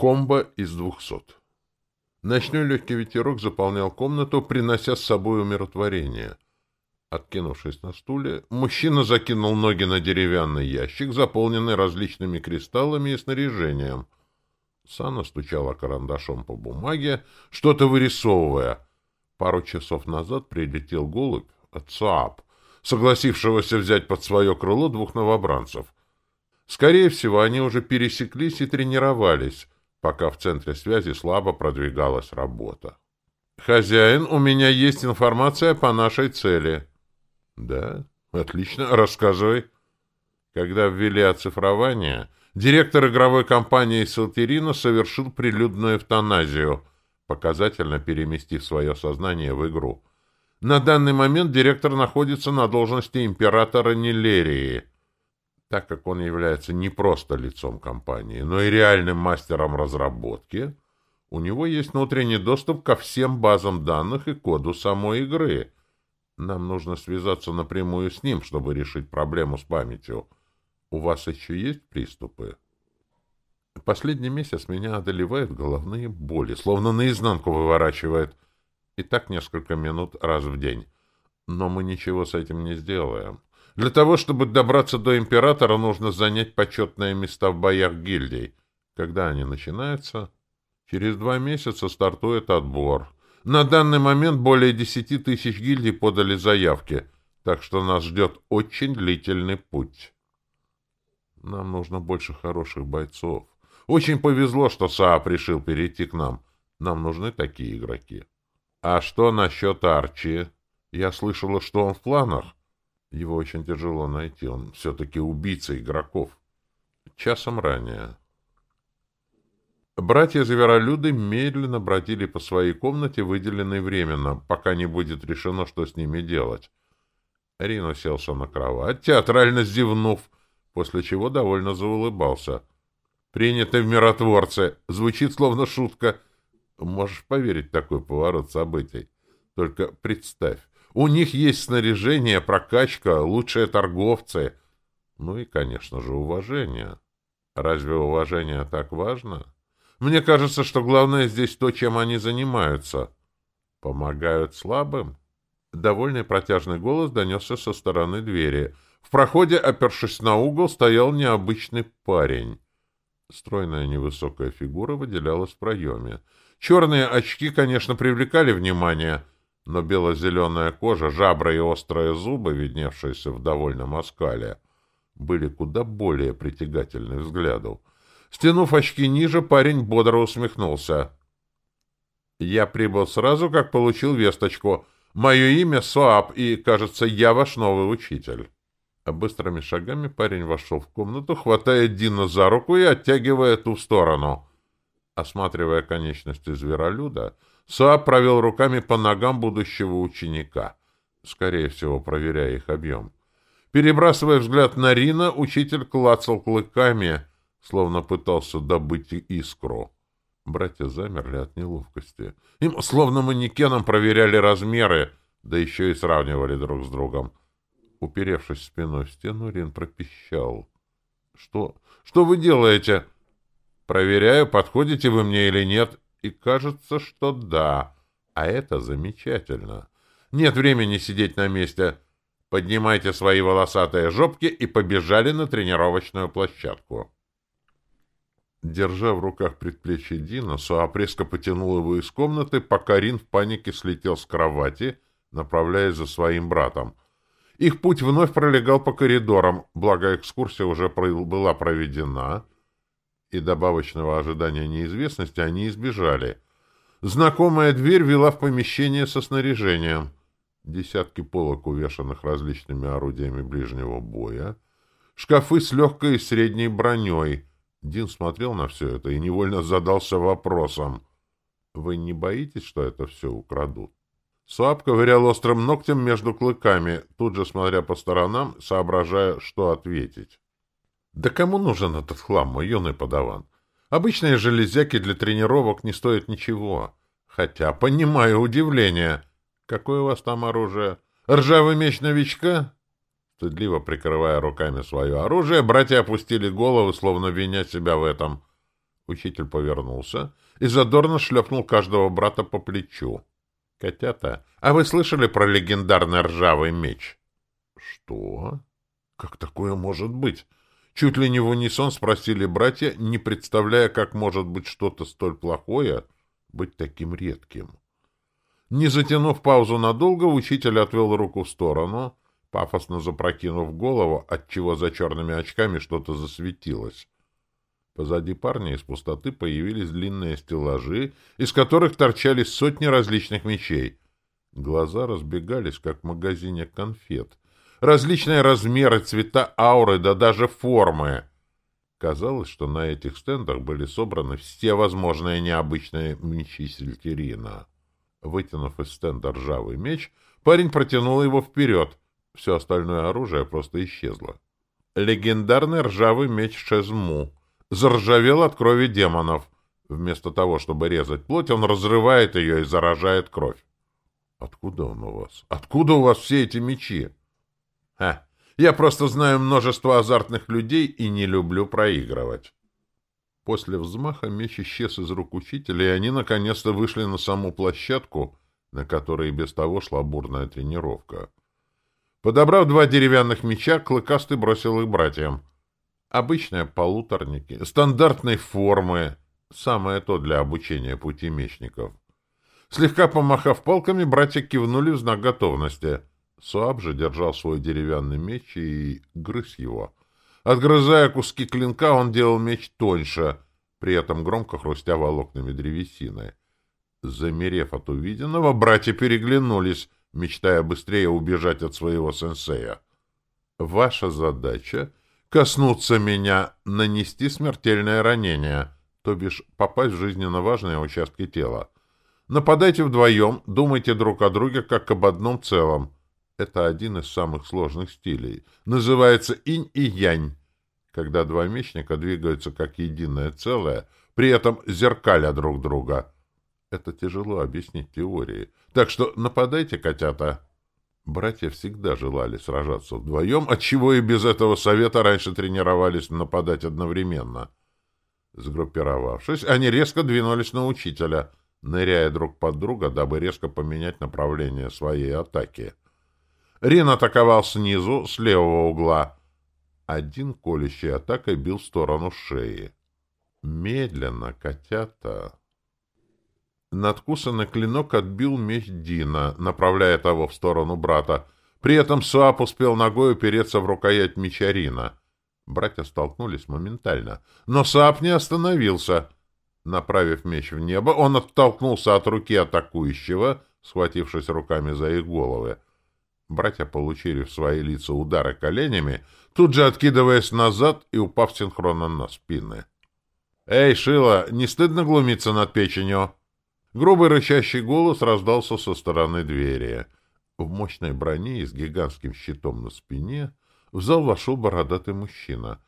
Комбо из двухсот. Ночной легкий ветерок заполнял комнату, принося с собой умиротворение. Откинувшись на стуле, мужчина закинул ноги на деревянный ящик, заполненный различными кристаллами и снаряжением. Сана стучала карандашом по бумаге, что-то вырисовывая. Пару часов назад прилетел голубь от СААП, согласившегося взять под свое крыло двух новобранцев. Скорее всего, они уже пересеклись и тренировались, пока в центре связи слабо продвигалась работа. «Хозяин, у меня есть информация по нашей цели». «Да? Отлично. Рассказывай». Когда ввели оцифрование, директор игровой компании «Силтерина» совершил прилюдную эвтаназию, показательно переместив свое сознание в игру. На данный момент директор находится на должности императора Нилерии — так как он является не просто лицом компании, но и реальным мастером разработки, у него есть внутренний доступ ко всем базам данных и коду самой игры. Нам нужно связаться напрямую с ним, чтобы решить проблему с памятью. У вас еще есть приступы? Последний месяц меня одолевают головные боли, словно наизнанку выворачивает. И так несколько минут раз в день. Но мы ничего с этим не сделаем. Для того, чтобы добраться до императора, нужно занять почетные места в боях гильдий. Когда они начинаются? Через два месяца стартует отбор. На данный момент более десяти тысяч гильдий подали заявки, так что нас ждет очень длительный путь. Нам нужно больше хороших бойцов. Очень повезло, что Саап решил перейти к нам. Нам нужны такие игроки. А что насчет Арчи? Я слышала, что он в планах. Его очень тяжело найти, он все-таки убийца игроков. Часом ранее. Братья-зверолюды медленно бродили по своей комнате, выделенной временно, пока не будет решено, что с ними делать. Рин уселся на кровать, театрально зевнув, после чего довольно заулыбался. «Принято в миротворце. Звучит словно шутка. Можешь поверить такой поворот событий. Только представь, у них есть снаряжение, прокачка, лучшие торговцы. Ну и, конечно же, уважение. Разве уважение так важно? Мне кажется, что главное здесь то, чем они занимаются. Помогают слабым? Довольный протяжный голос донесся со стороны двери. В проходе, опершись на угол, стоял необычный парень. Стройная невысокая фигура выделялась в проеме. Черные очки, конечно, привлекали внимание — но бело-зеленая кожа, жабры и острые зубы, видневшиеся в довольном оскале, были куда более притягательны взгляду. Стянув очки ниже, парень бодро усмехнулся. «Я прибыл сразу, как получил весточку. Мое имя Суап, и, кажется, я ваш новый учитель». А быстрыми шагами парень вошел в комнату, хватая Дина за руку и оттягивая ту в сторону. Осматривая конечности зверолюда, Сааб провел руками по ногам будущего ученика, скорее всего, проверяя их объем. Перебрасывая взгляд на Рина, учитель клацал клыками, словно пытался добыть искру. Братья замерли от неловкости. Им, словно манекеном, проверяли размеры, да еще и сравнивали друг с другом. Уперевшись спиной в стену, Рин пропищал. — Что? Что вы делаете? — Проверяю, подходите вы мне или нет. И кажется, что да. А это замечательно. Нет времени сидеть на месте. Поднимайте свои волосатые жопки и побежали на тренировочную площадку. Держа в руках предплечье Дина, резко потянул его из комнаты, пока Рин в панике слетел с кровати, направляясь за своим братом. Их путь вновь пролегал по коридорам, благо экскурсия уже была проведена — и добавочного ожидания неизвестности они избежали. Знакомая дверь вела в помещение со снаряжением. Десятки полок, увешанных различными орудиями ближнего боя, шкафы с легкой и средней броней. Дин смотрел на все это и невольно задался вопросом. «Вы не боитесь, что это все украдут?» Суап ковырял острым ногтем между клыками, тут же смотря по сторонам, соображая, что ответить. Да кому нужен этот хлам, мой юный подаван? Обычные железяки для тренировок не стоят ничего. Хотя понимаю удивление. Какое у вас там оружие? Ржавый меч новичка? Стыдливо прикрывая руками свое оружие, братья опустили головы, словно виня себя в этом. Учитель повернулся и задорно шлепнул каждого брата по плечу. «Котята, а вы слышали про легендарный ржавый меч?» «Что? Как такое может быть?» Чуть ли не в унисон спросили братья, не представляя, как может быть что-то столь плохое быть таким редким. Не затянув паузу надолго, учитель отвел руку в сторону, пафосно запрокинув голову, отчего за черными очками что-то засветилось. Позади парня из пустоты появились длинные стеллажи, из которых торчали сотни различных мечей. Глаза разбегались, как в магазине конфет. Различные размеры, цвета, ауры, да даже формы. Казалось, что на этих стендах были собраны все возможные необычные мечи Сельтерина. Вытянув из стенда ржавый меч, парень протянул его вперед. Все остальное оружие просто исчезло. Легендарный ржавый меч Шезму заржавел от крови демонов. Вместо того, чтобы резать плоть, он разрывает ее и заражает кровь. Откуда он у вас? Откуда у вас все эти мечи? Ха! Я просто знаю множество азартных людей и не люблю проигрывать. После взмаха меч исчез из рук учителя, и они наконец-то вышли на саму площадку, на которой и без того шла бурная тренировка. Подобрав два деревянных меча, Клыкастый бросил их братьям. Обычные полуторники, стандартной формы, самое то для обучения пути мечников. Слегка помахав палками, братья кивнули в знак готовности. Суаб же держал свой деревянный меч и грыз его. Отгрызая куски клинка, он делал меч тоньше, при этом громко хрустя волокнами древесины. Замерев от увиденного, братья переглянулись, мечтая быстрее убежать от своего сенсея. «Ваша задача коснуться меня, нанести смертельное ранение, то бишь попасть в жизненно важные участки тела. Нападайте вдвоем, думайте друг о друге как об одном целом. Это один из самых сложных стилей. Называется инь и янь, когда два мечника двигаются как единое целое, при этом зеркаля друг друга. Это тяжело объяснить теорией. Так что нападайте, котята. Братья всегда желали сражаться вдвоем, отчего и без этого совета раньше тренировались нападать одновременно. Сгруппировавшись, они резко двинулись на учителя, ныряя друг под друга, дабы резко поменять направление своей атаки. Рин атаковал снизу, с левого угла. Один колющей атакой бил в сторону шеи. Медленно, котята... Надкусанный клинок отбил меч Дина, направляя того в сторону брата. При этом Суап успел ногой упереться в рукоять меча Рина. Братья столкнулись моментально. Но Суап не остановился. Направив меч в небо, он оттолкнулся от руки атакующего, схватившись руками за их головы. Братья получили в свои лица удары коленями, тут же откидываясь назад и упав синхронно на спины. «Эй, Шила, не стыдно глумиться над печенью?» Грубый рычащий голос раздался со стороны двери. В мощной броне и с гигантским щитом на спине в зал вошел бородатый мужчина.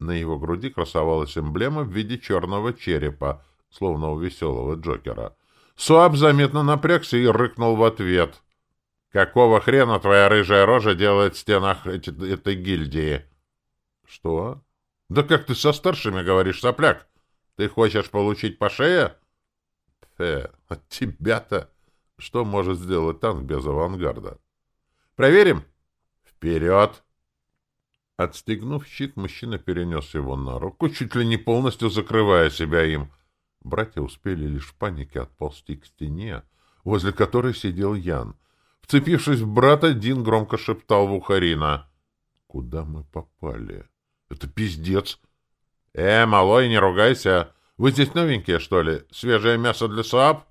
На его груди красовалась эмблема в виде черного черепа, словно у веселого Джокера. Суаб заметно напрягся и рыкнул в ответ. «Какого хрена твоя рыжая рожа делает в стенах эти, этой гильдии?» «Что?» «Да как ты со старшими говоришь, сопляк? Ты хочешь получить по шее?» Э, от тебя-то что может сделать танк без авангарда? Проверим? Вперед! Отстегнув щит, мужчина перенес его на руку, чуть ли не полностью закрывая себя им. Братья успели лишь в панике отползти к стене, возле которой сидел Ян. Вцепившись в брата, Дин громко шептал в ухо. «Куда мы попали? Это пиздец!» «Э, малой, не ругайся! Вы здесь новенькие, что ли? Свежее мясо для Сааб?»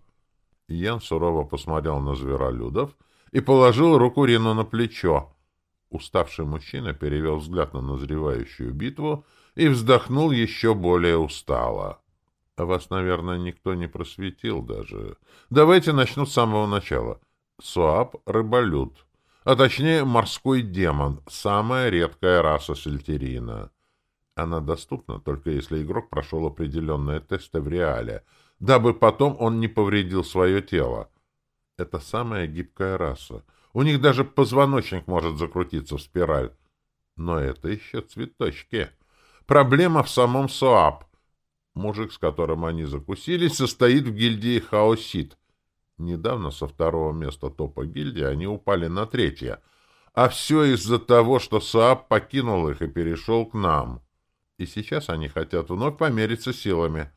Ян сурово посмотрел на зверолюдов и положил руку Рину на плечо. Уставший мужчина перевел взгляд на назревающую битву и вздохнул еще более устало. «А вас, наверное, никто не просветил даже. Давайте начну с самого начала. Суап — рыболюд, а точнее морской демон, самая редкая раса сельтерина». Она доступна только если игрок прошел определенные тесты в реале, дабы потом он не повредил свое тело. Это самая гибкая раса. У них даже позвоночник может закрутиться в спираль. Но это еще цветочки. Проблема в самом СОАП. Мужик, с которым они закусились, состоит в гильдии Хаосит. Недавно со второго места топа гильдии они упали на третье. А все из-за того, что Сааб покинул их и перешел к нам. И сейчас они хотят вновь помериться силами.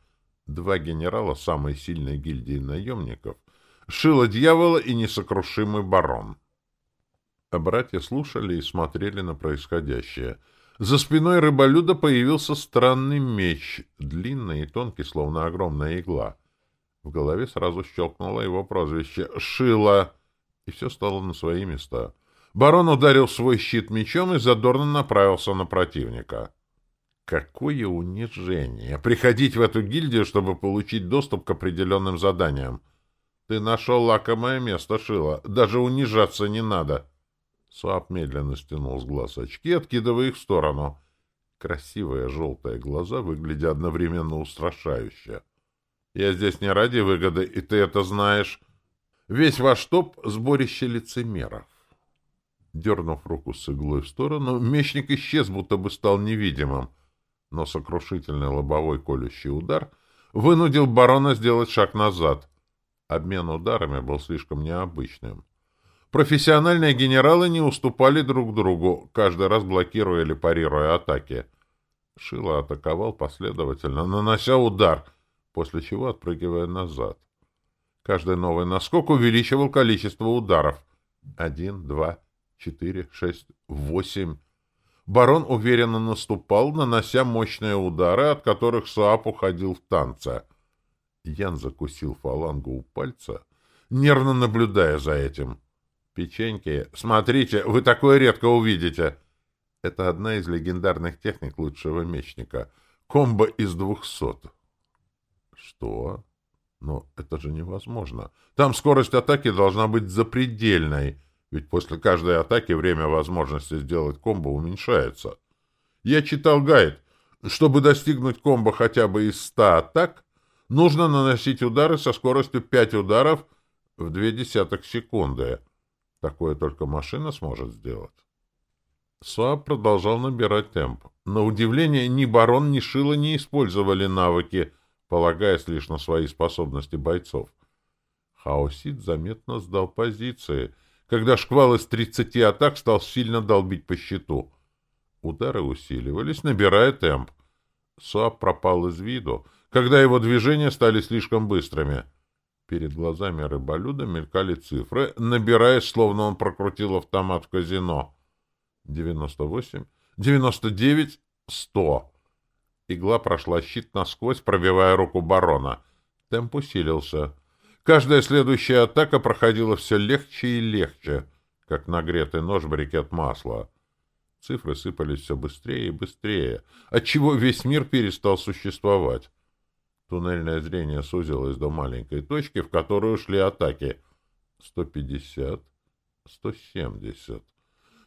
Два генерала самой сильной гильдии наемников — Шило Дьявола и Несокрушимый Барон. А братья слушали и смотрели на происходящее. За спиной рыболюда появился странный меч, длинный и тонкий, словно огромная игла. В голове сразу щелкнуло его прозвище «Шило», и все стало на свои места. Барон ударил свой щит мечом и задорно направился на противника. Какое унижение! Приходить в эту гильдию, чтобы получить доступ к определенным заданиям. Ты нашел лакомое место, Шило. Даже унижаться не надо. Суап медленно стянул с глаз очки, откидывая их в сторону. Красивые желтые глаза выглядят одновременно устрашающе. Я здесь не ради выгоды, и ты это знаешь. Весь ваш топ — сборище лицемеров. Дернув руку с иглой в сторону, мечник исчез, будто бы стал невидимым — но сокрушительный лобовой колющий удар вынудил барона сделать шаг назад. Обмен ударами был слишком необычным. Профессиональные генералы не уступали друг другу, каждый раз блокируя или парируя атаки. Шило атаковал последовательно, нанося удар, после чего отпрыгивая назад. Каждый новый наскок увеличивал количество ударов. Один, два, четыре, шесть, восемь. Барон уверенно наступал, нанося мощные удары, от которых Саап уходил в танце. Ян закусил фалангу у пальца, нервно наблюдая за этим. «Печеньки, смотрите, вы такое редко увидите!» Это одна из легендарных техник лучшего мечника. Комбо из двухсот. Что? Но это же невозможно. Там скорость атаки должна быть запредельной. Ведь после каждой атаки время возможности сделать комбо уменьшается. Я читал гайд. Чтобы достигнуть комбо хотя бы из 100 атак, нужно наносить удары со скоростью 5 ударов в 0,2 секунды. Такое только машина сможет сделать. Суаб продолжал набирать темп. На удивление, ни барон, ни Шила не использовали навыки, полагаясь лишь на свои способности бойцов. Хаосит заметно сдал позиции — когда шквал из тридцати атак стал сильно долбить по щиту. Удары усиливались, набирая темп. Суап пропал из виду, когда его движения стали слишком быстрыми. Перед глазами рыболюда мелькали цифры, набираясь, словно он прокрутил автомат в казино. Девяносто восемь, девяносто девять, сто. Игла прошла щит насквозь, пробивая руку барона. Темп усилился. Каждая следующая атака проходила все легче и легче, как нагретый нож брикет масла. Цифры сыпались все быстрее и быстрее, отчего весь мир перестал существовать. Туннельное зрение сузилось до маленькой точки, в которую шли атаки. 150, 170.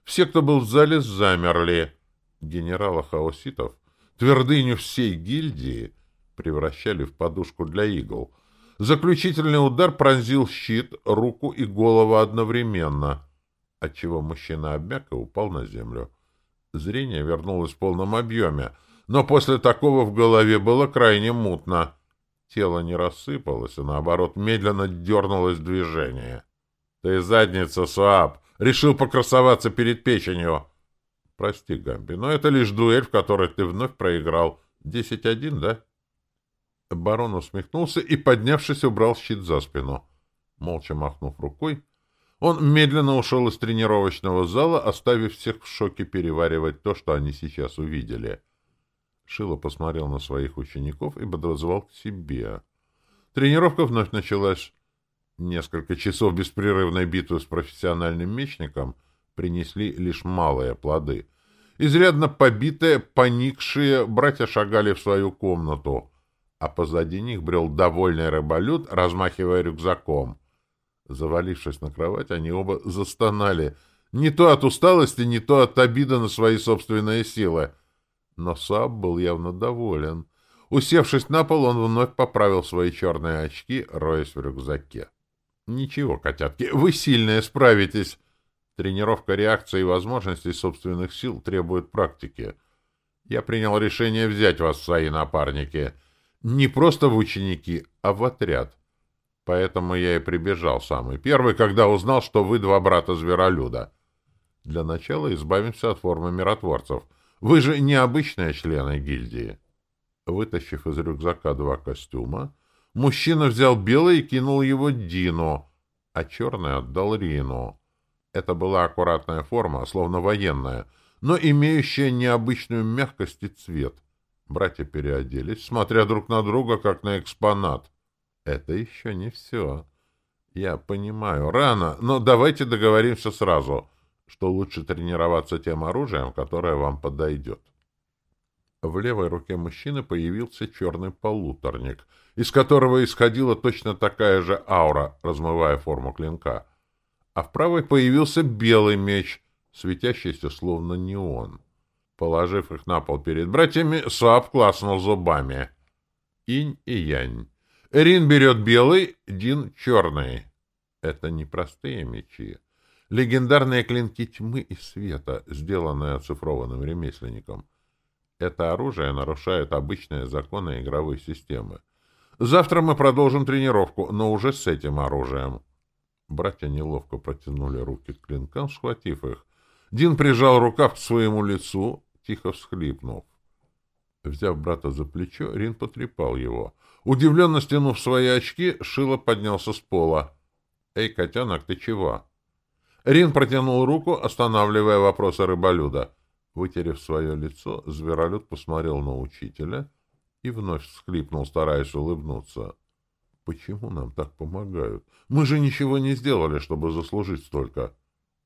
Все, кто был в зале, замерли. Генерала Хаоситов, твердыню всей гильдии, превращали в подушку для игл — Заключительный удар пронзил щит, руку и голову одновременно, отчего мужчина обмяк и упал на землю. Зрение вернулось в полном объеме, но после такого в голове было крайне мутно. Тело не рассыпалось, а наоборот медленно дернулось движение. — Ты задница, Суап! Решил покрасоваться перед печенью! — Прости, Гамби, но это лишь дуэль, в которой ты вновь проиграл. Десять один, да? — Барон усмехнулся и, поднявшись, убрал щит за спину. Молча махнув рукой, он медленно ушел из тренировочного зала, оставив всех в шоке переваривать то, что они сейчас увидели. Шило посмотрел на своих учеников и подозвал к себе. Тренировка вновь началась. Несколько часов беспрерывной битвы с профессиональным мечником принесли лишь малые плоды. Изрядно побитые, поникшие, братья шагали в свою комнату — а позади них брел довольный рыболюд, размахивая рюкзаком. Завалившись на кровать, они оба застонали. Не то от усталости, не то от обиды на свои собственные силы. Но Саб был явно доволен. Усевшись на пол, он вновь поправил свои черные очки, роясь в рюкзаке. — Ничего, котятки, вы сильные, справитесь. Тренировка реакции и возможностей собственных сил требует практики. Я принял решение взять вас в свои напарники — Не просто в ученики, а в отряд. Поэтому я и прибежал самый первый, когда узнал, что вы два брата-зверолюда. Для начала избавимся от формы миротворцев. Вы же не обычные члены гильдии. Вытащив из рюкзака два костюма, мужчина взял белый и кинул его Дину, а черный отдал Рину. Это была аккуратная форма, словно военная, но имеющая необычную мягкость и цвет. Братья переоделись, смотря друг на друга, как на экспонат. Это еще не все. Я понимаю, рано, но давайте договоримся сразу, что лучше тренироваться тем оружием, которое вам подойдет. В левой руке мужчины появился черный полуторник, из которого исходила точно такая же аура, размывая форму клинка. А в правой появился белый меч, светящийся словно неон. Положив их на пол перед братьями, Суап класснул зубами. Инь и Янь. Рин берет белый, Дин — черный. Это не простые мечи. Легендарные клинки тьмы и света, сделанные оцифрованным ремесленником — это оружие нарушает обычные законы игровой системы. Завтра мы продолжим тренировку, но уже с этим оружием. Братья неловко протянули руки к клинкам, схватив их. Дин прижал рукав к своему лицу, тихо всхлипнув. Взяв брата за плечо, Рин потрепал его. Удивленно стянув свои очки, Шило поднялся с пола. «Эй, котенок, ты чего?» Рин протянул руку, останавливая вопросы рыболюда. Вытерев свое лицо, зверолюд посмотрел на учителя и вновь всхлипнул, стараясь улыбнуться. «Почему нам так помогают? Мы же ничего не сделали, чтобы заслужить столько».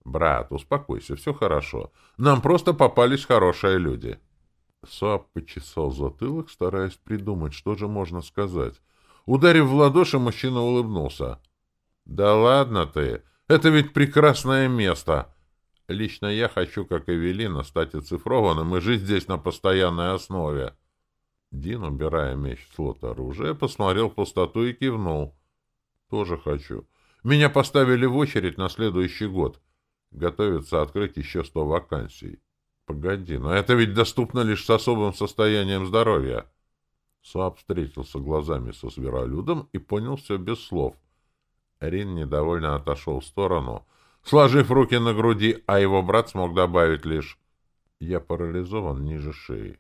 «Брат, успокойся, все хорошо. Нам просто попались хорошие люди». Сап почесал затылок, стараясь придумать, что же можно сказать. Ударив в ладоши, мужчина улыбнулся. «Да ладно ты! Это ведь прекрасное место! Лично я хочу, как Эвелина, стать оцифрованным и жить здесь на постоянной основе. Дин, убирая меч в слот оружия, посмотрел в пустоту и кивнул. Тоже хочу. Меня поставили в очередь на следующий год. Готовится открыть еще сто вакансий. Погоди, но это ведь доступно лишь с особым состоянием здоровья. Суап встретился глазами со зверолюдом и понял все без слов. Рин недовольно отошел в сторону — сложив руки на груди, а его брат смог добавить лишь «Я парализован ниже шеи».